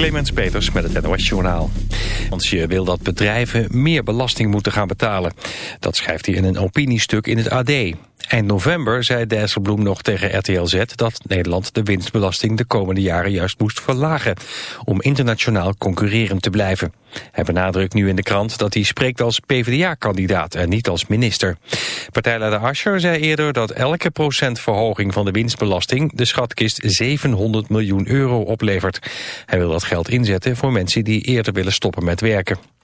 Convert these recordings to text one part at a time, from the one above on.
Clemens Peters met het NOS Journaal. Je wil dat bedrijven meer belasting moeten gaan betalen. Dat schrijft hij in een opiniestuk in het AD. Eind november zei Dijsselbloem nog tegen RTL Z dat Nederland de winstbelasting de komende jaren juist moest verlagen om internationaal concurrerend te blijven. Hij benadrukt nu in de krant dat hij spreekt als PvdA-kandidaat en niet als minister. Partijleider Ascher zei eerder dat elke procentverhoging van de winstbelasting de schatkist 700 miljoen euro oplevert. Hij wil dat geld inzetten voor mensen die eerder willen stoppen met werken.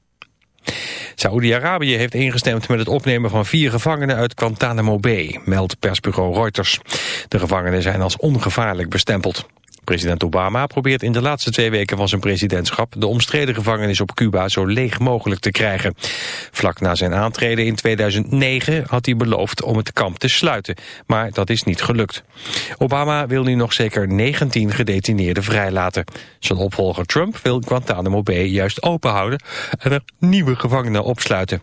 Saoedi-Arabië heeft ingestemd met het opnemen van vier gevangenen uit Guantanamo Bay, meldt persbureau Reuters. De gevangenen zijn als ongevaarlijk bestempeld. President Obama probeert in de laatste twee weken van zijn presidentschap de omstreden gevangenis op Cuba zo leeg mogelijk te krijgen. Vlak na zijn aantreden in 2009 had hij beloofd om het kamp te sluiten, maar dat is niet gelukt. Obama wil nu nog zeker 19 gedetineerden vrijlaten. Zijn opvolger Trump wil Guantanamo Bay juist open houden en er nieuwe gevangenen opsluiten.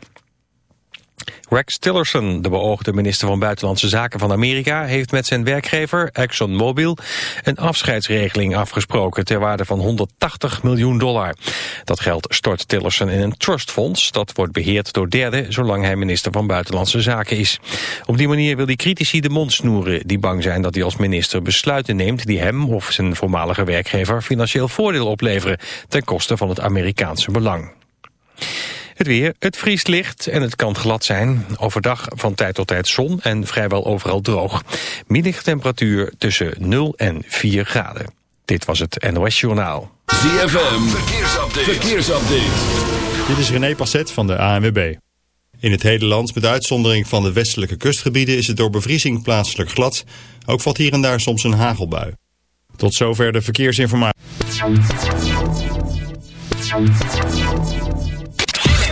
Rex Tillerson, de beoogde minister van Buitenlandse Zaken van Amerika, heeft met zijn werkgever ExxonMobil een afscheidsregeling afgesproken ter waarde van 180 miljoen dollar. Dat geld stort Tillerson in een trustfonds dat wordt beheerd door derden zolang hij minister van Buitenlandse Zaken is. Op die manier wil hij critici de mond snoeren die bang zijn dat hij als minister besluiten neemt die hem of zijn voormalige werkgever financieel voordeel opleveren ten koste van het Amerikaanse belang. Het weer, het vriest licht en het kan glad zijn. Overdag van tijd tot tijd zon en vrijwel overal droog. Middagtemperatuur tussen 0 en 4 graden. Dit was het NOS Journaal. ZFM, verkeersupdate. verkeersupdate. Dit is René Passet van de ANWB. In het hele land, met uitzondering van de westelijke kustgebieden... is het door bevriezing plaatselijk glad. Ook valt hier en daar soms een hagelbui. Tot zover de verkeersinformatie.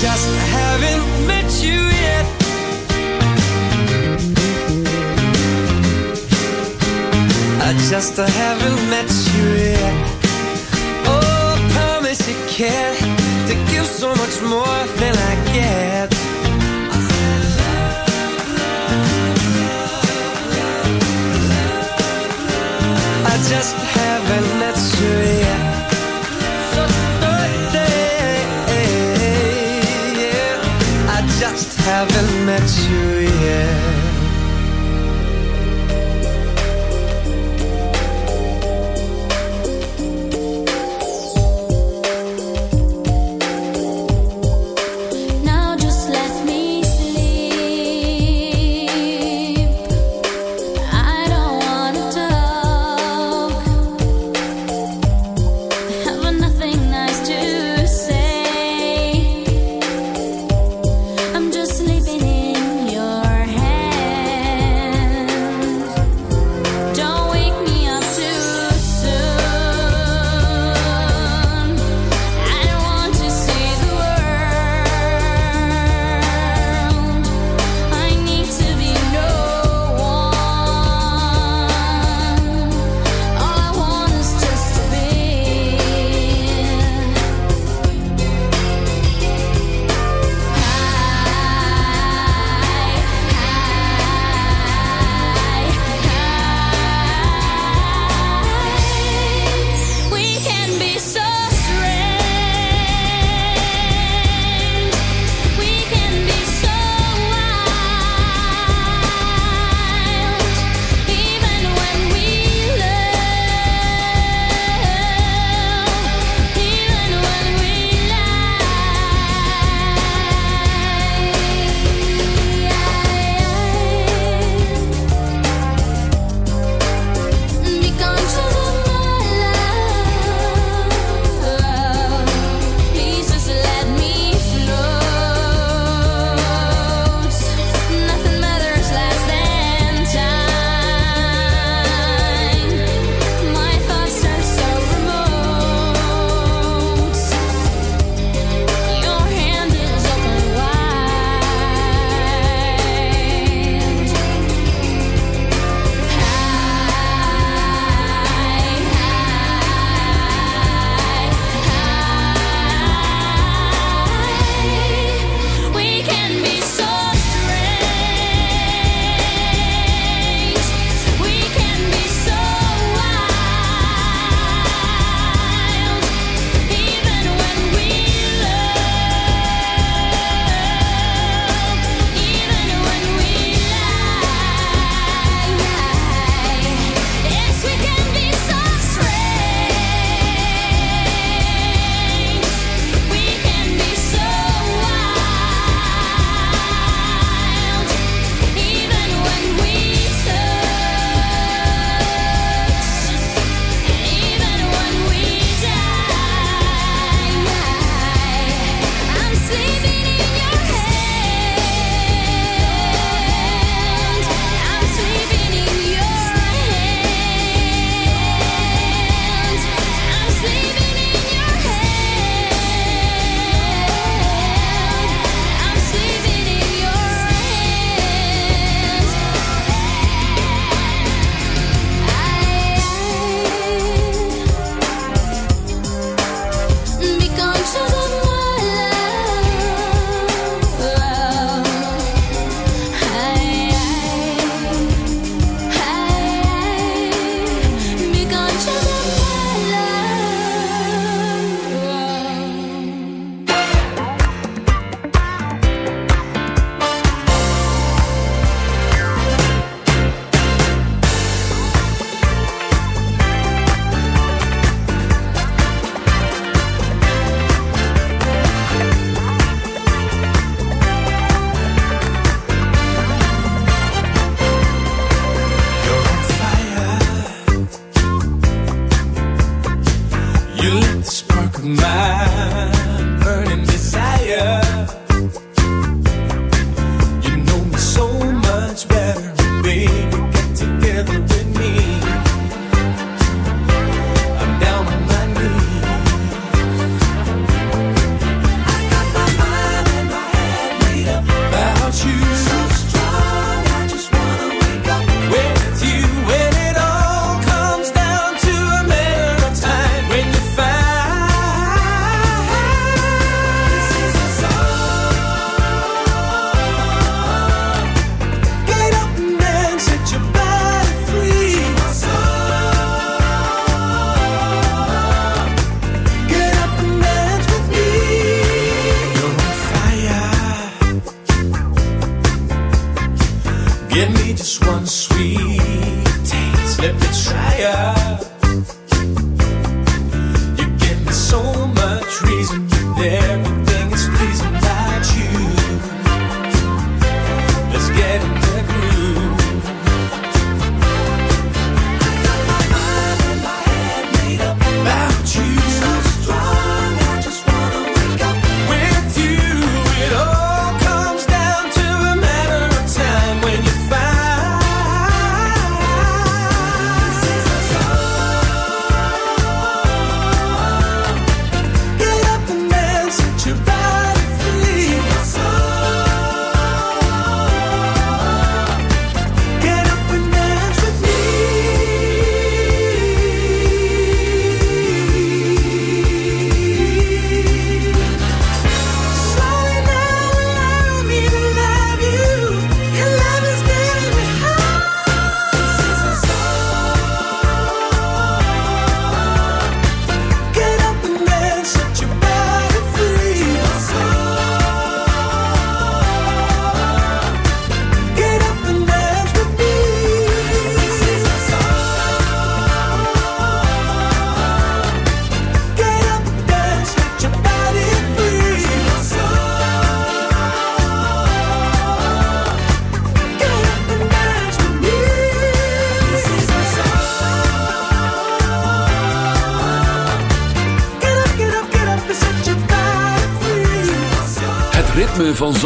just haven't met you yet. I just haven't met you yet. Oh, promise you can give so much more than I get.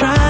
try.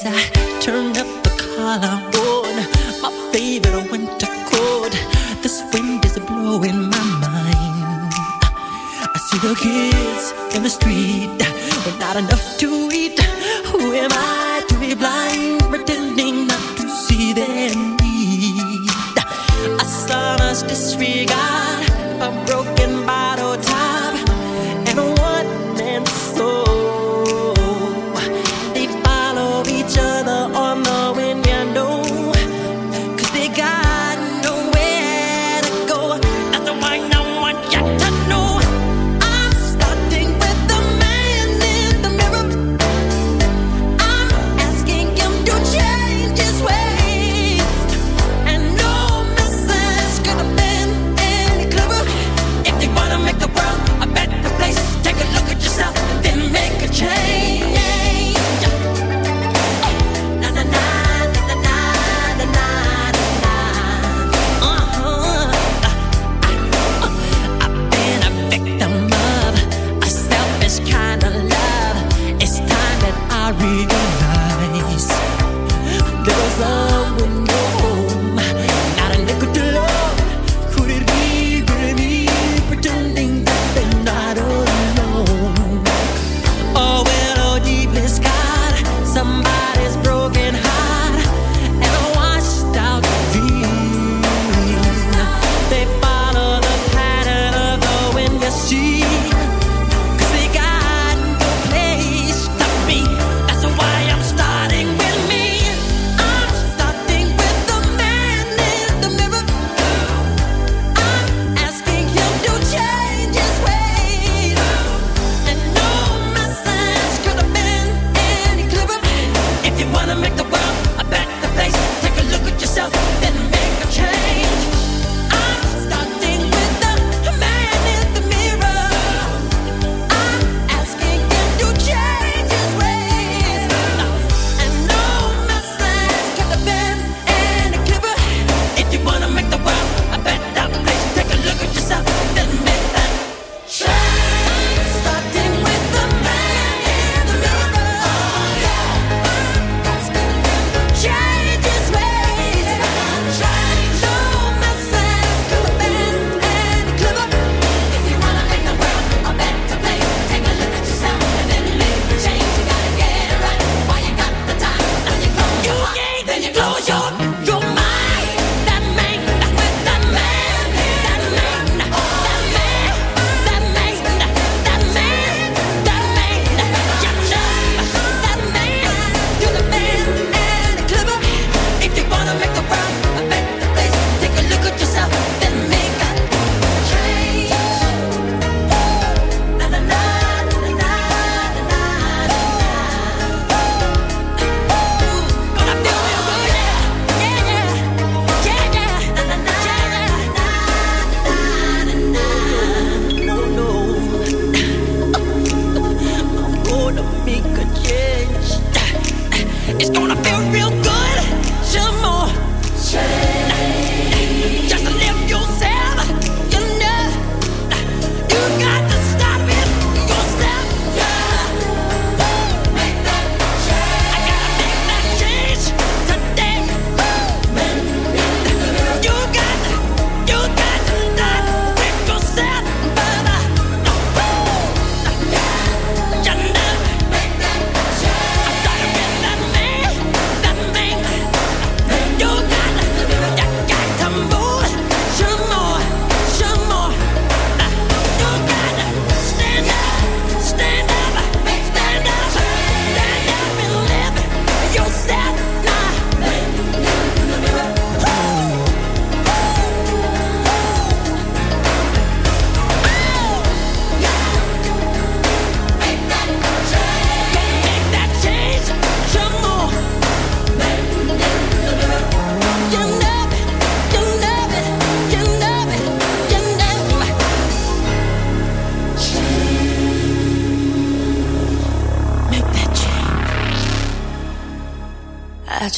as I turn up the collar on my favorite winter coat. This wind is blowing my mind. I see the kids in the street, but not enough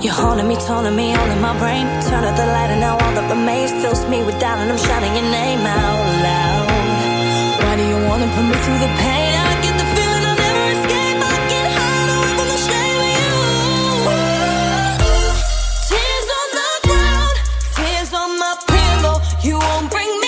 You're haunting me, taunting me, all in my brain. Turn out the light, and now all that remains fills me with doubt, and I'm shouting your name out loud. Why do you wanna put me through the pain? I get the feeling I'll never escape. I away from the shame of you. Tears on the ground, tears on my pillow. You won't bring me.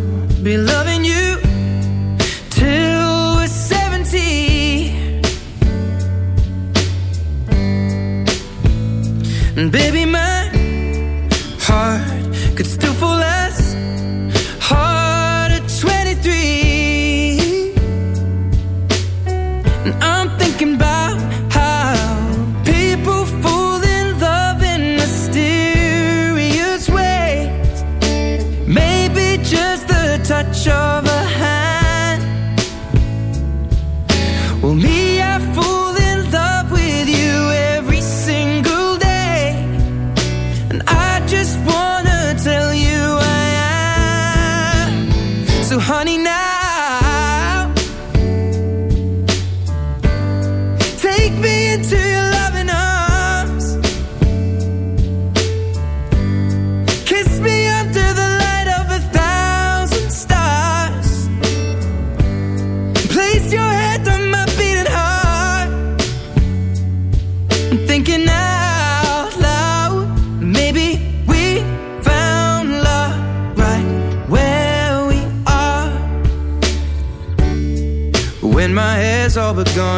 be loving you till we're 70. Baby, my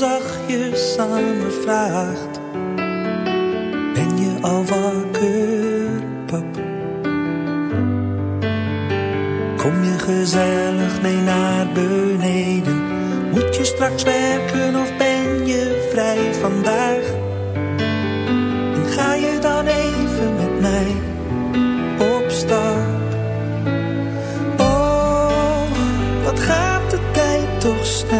Zachtjes aan me vraagt: Ben je al wakker, pap? Kom je gezellig mee naar beneden? Moet je straks werken of ben je vrij vandaag? En ga je dan even met mij op stap? Oh, wat gaat de tijd toch snel.